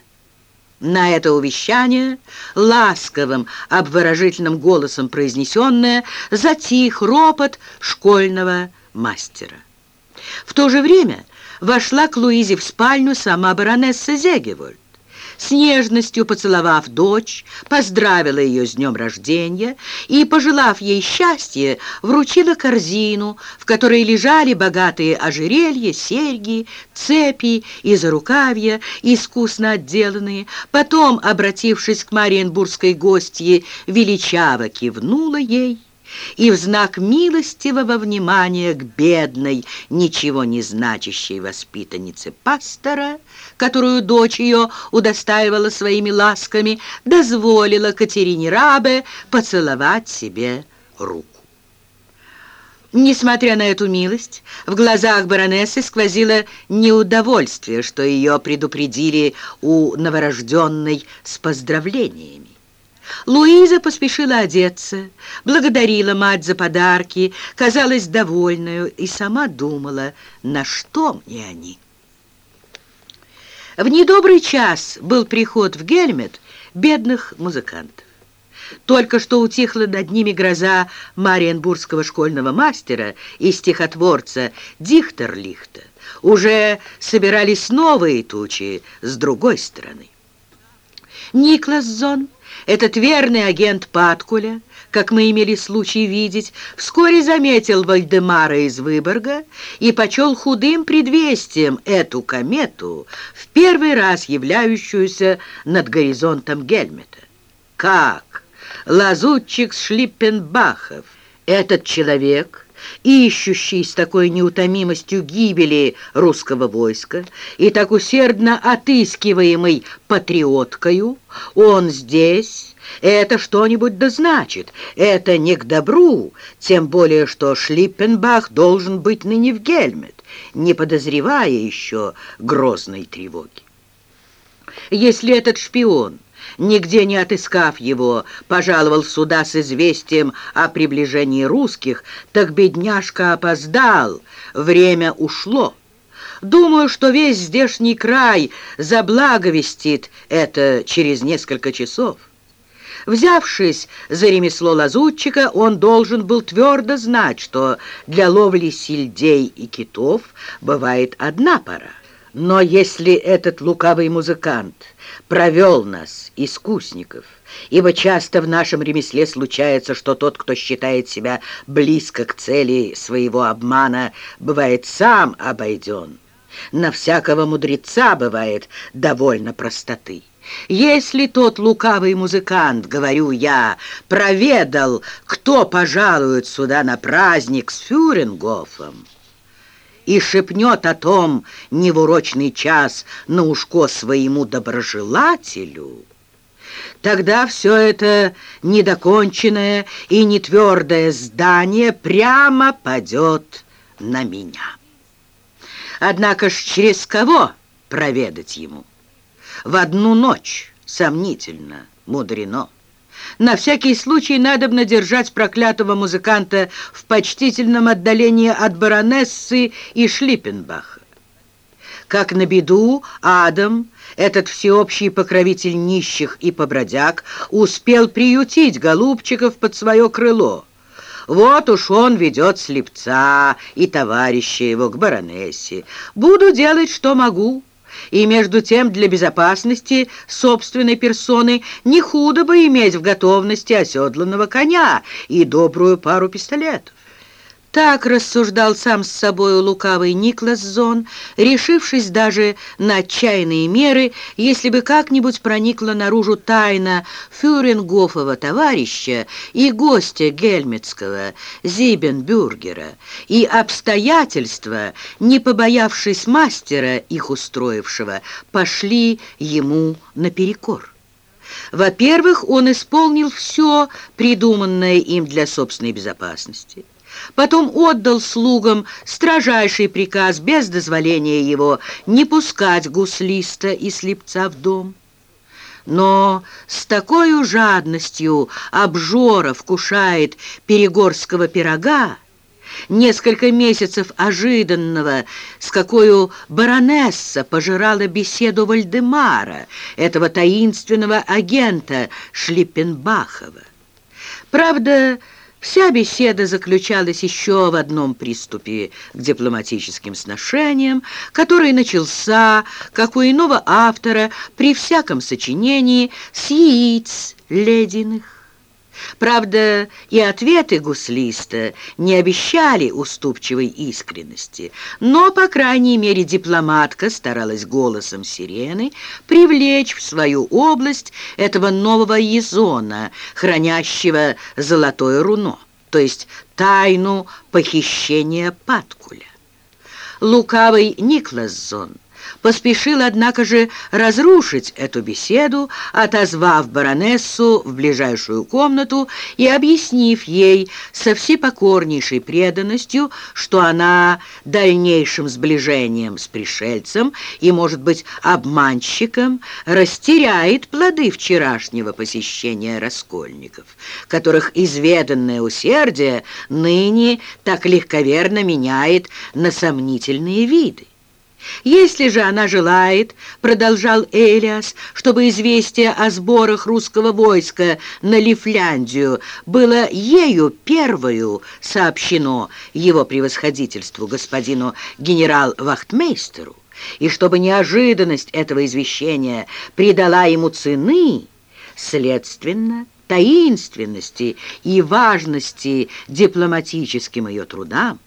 На это увещание, ласковым, обворожительным голосом произнесенное, затих ропот школьного мастера. В то же время вошла к Луизе в спальню сама баронесса Зегевольд с нежностью поцеловав дочь, поздравила ее с днем рождения и, пожелав ей счастья, вручила корзину, в которой лежали богатые ожерелья, серьги, цепи и зарукавья, искусно отделанные. Потом, обратившись к Мариенбургской гостье, величаво кивнула ей и в знак милостивого внимания к бедной, ничего не значащей воспитаннице пастора, которую дочь ее удостаивала своими ласками, дозволила Катерине Рабе поцеловать себе руку. Несмотря на эту милость, в глазах баронессы сквозило неудовольствие, что ее предупредили у новорожденной с поздравлениями. Луиза поспешила одеться, благодарила мать за подарки, казалась довольную и сама думала, на что мне они. В недобрый час был приход в Гельмет бедных музыкантов. Только что утихла над ними гроза Мариенбургского школьного мастера и стихотворца Дихтерлихта. Уже собирались новые тучи с другой стороны. Никлас Зон этот верный агент Паткуля, как мы имели случай видеть, вскоре заметил Вальдемара из Выборга и почел худым предвестием эту комету, в первый раз являющуюся над горизонтом Гельмета. Как? Лазутчик Шлиппенбахов. Этот человек ищущий с такой неутомимостью гибели русского войска и так усердно отыскиваемый патриоткою, он здесь, это что-нибудь да значит, это не к добру, тем более что Шлиппенбах должен быть ныне в Гельмет, не подозревая еще грозной тревоги. Если этот шпион нигде не отыскав его, пожаловал сюда с известием о приближении русских, так бедняжка опоздал, время ушло. Думаю, что весь здешний край заблаговестит это через несколько часов. Взявшись за ремесло лазутчика, он должен был твердо знать, что для ловли сельдей и китов бывает одна пора. Но если этот лукавый музыкант провел нас, искусников, ибо часто в нашем ремесле случается, что тот, кто считает себя близко к цели своего обмана, бывает сам обойден. На всякого мудреца бывает довольно простоты. Если тот лукавый музыкант, говорю я, проведал, кто пожалует сюда на праздник с Фюрингофом, и шепнет о том не в урочный час на ушко своему доброжелателю, тогда все это недоконченное и нетвердое здание прямо падет на меня. Однако ж через кого проведать ему? В одну ночь сомнительно, мудрено. На всякий случай надо держать проклятого музыканта в почтительном отдалении от баронессы и Шлиппенбаха. Как на беду, Адам, этот всеобщий покровитель нищих и побродяг, успел приютить голубчиков под свое крыло. Вот уж он ведет слепца и товарища его к баронессе. Буду делать, что могу». И между тем для безопасности собственной персоны не худо бы иметь в готовности оседланного коня и добрую пару пистолетов. Так рассуждал сам с собой лукавый Никлас Зон, решившись даже на отчаянные меры, если бы как-нибудь проникла наружу тайна Фюрингофова товарища и гостя Гельмитского, Зибенбюргера, и обстоятельства, не побоявшись мастера, их устроившего, пошли ему наперекор. Во-первых, он исполнил все, придуманное им для собственной безопасности – Потом отдал слугам строжайший приказ без дозволения его не пускать гуслиста и слепца в дом. Но с такой жадностью обжора вкушает перегорского пирога, несколько месяцев ожиданного, с какой баронесса пожирала беседу Вальдемара, этого таинственного агента Шлиппенбахова. Правда, Вся беседа заключалась еще в одном приступе к дипломатическим сношениям, который начался, как у иного автора, при всяком сочинении с яиц ледяных. Правда, и ответы гуслиста не обещали уступчивой искренности, но, по крайней мере, дипломатка старалась голосом сирены привлечь в свою область этого нового езона, хранящего золотое руно, то есть тайну похищения Паткуля. Лукавый Никлас Зон поспешил, однако же, разрушить эту беседу, отозвав баронессу в ближайшую комнату и объяснив ей со всепокорнейшей преданностью, что она дальнейшим сближением с пришельцем и, может быть, обманщиком растеряет плоды вчерашнего посещения раскольников, которых изведанное усердие ныне так легковерно меняет на сомнительные виды. Если же она желает, продолжал Элиас, чтобы известие о сборах русского войска на Лифляндию было ею первую сообщено его превосходительству господину генерал-вахтмейстеру, и чтобы неожиданность этого извещения придала ему цены, следственно, таинственности и важности дипломатическим ее трудам,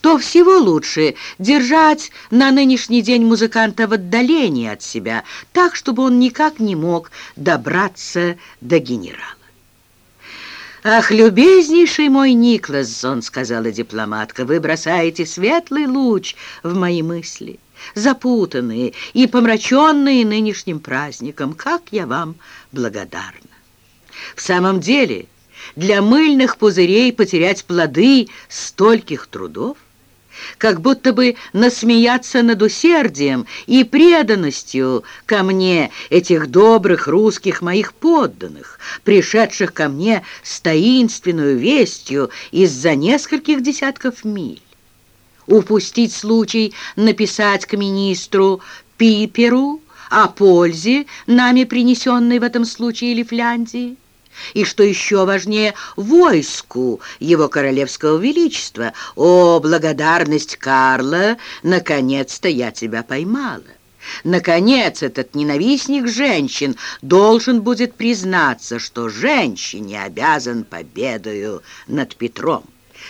то всего лучше держать на нынешний день музыканта в отдалении от себя, так, чтобы он никак не мог добраться до генерала. «Ах, любезнейший мой Никлассон», — сказала дипломатка, — «вы бросаете светлый луч в мои мысли, запутанные и помраченные нынешним праздником. Как я вам благодарна!» В самом деле для мыльных пузырей потерять плоды стольких трудов? Как будто бы насмеяться над усердием и преданностью ко мне этих добрых русских моих подданных, пришедших ко мне с таинственную вестью из-за нескольких десятков миль. Упустить случай написать к министру Пиперу о пользе, нами принесенной в этом случае Лифляндии, и, что еще важнее, войску его королевского величества. О, благодарность Карла, наконец-то я тебя поймала. Наконец, этот ненавистник женщин должен будет признаться, что женщине обязан победою над Петром,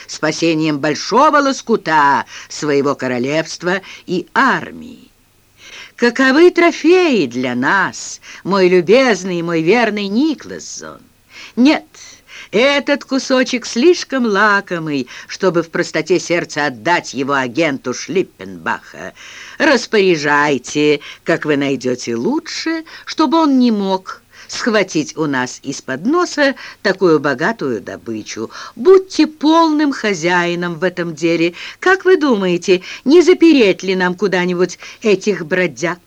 спасением большого лоскута своего королевства и армии. Каковы трофеи для нас, мой любезный мой верный Никлассон? Нет, этот кусочек слишком лакомый, чтобы в простоте сердца отдать его агенту Шлиппенбаха. Распоряжайте, как вы найдете лучше, чтобы он не мог схватить у нас из-под носа такую богатую добычу. Будьте полным хозяином в этом деле. Как вы думаете, не запереть ли нам куда-нибудь этих бродяг?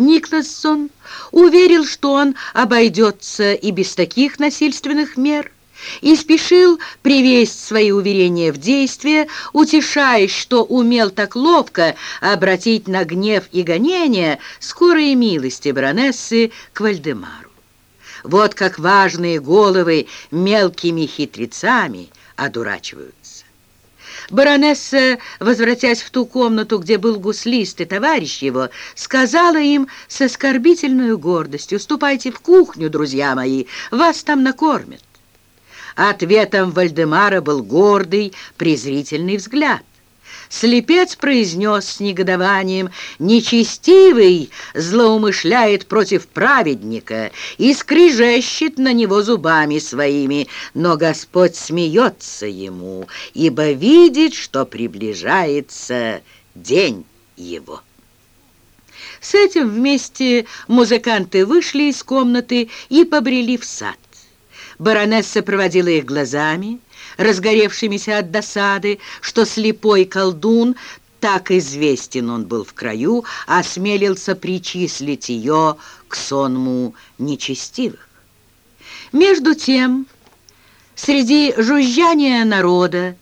Никлассон уверил, что он обойдется и без таких насильственных мер, и спешил привесть свои уверения в действие, утешаясь, что умел так ловко обратить на гнев и гонение скорые милости баронессы к Вальдемару. Вот как важные головы мелкими хитрецами одурачиваются. Баронесса, возвратясь в ту комнату, где был гуслист и товарищ его, сказала им с оскорбительной гордостью, «Ступайте в кухню, друзья мои, вас там накормят». Ответом Вальдемара был гордый, презрительный взгляд. Слепец произнес с негодованием, «Нечестивый злоумышляет против праведника и скрижещет на него зубами своими, но Господь смеется ему, ибо видит, что приближается день его». С этим вместе музыканты вышли из комнаты и побрели в сад. Баронесса проводила их глазами, разгоревшимися от досады, что слепой колдун, так известен он был в краю, осмелился причислить ее к сонму нечестивых. Между тем, среди жужжания народа,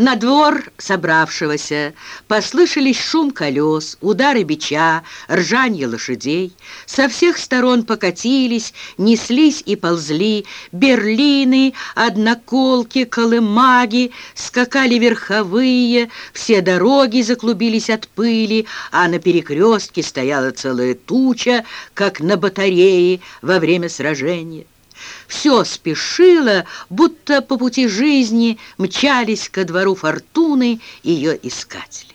на двор собравшегося послышались шум колес, удары бича, ржанье лошадей. Со всех сторон покатились, неслись и ползли берлины, одноколки, колымаги, скакали верховые, все дороги заклубились от пыли, а на перекрестке стояла целая туча, как на батарее во время сражения. Все спешило, будто по пути жизни мчались ко двору фортуны ее искатели.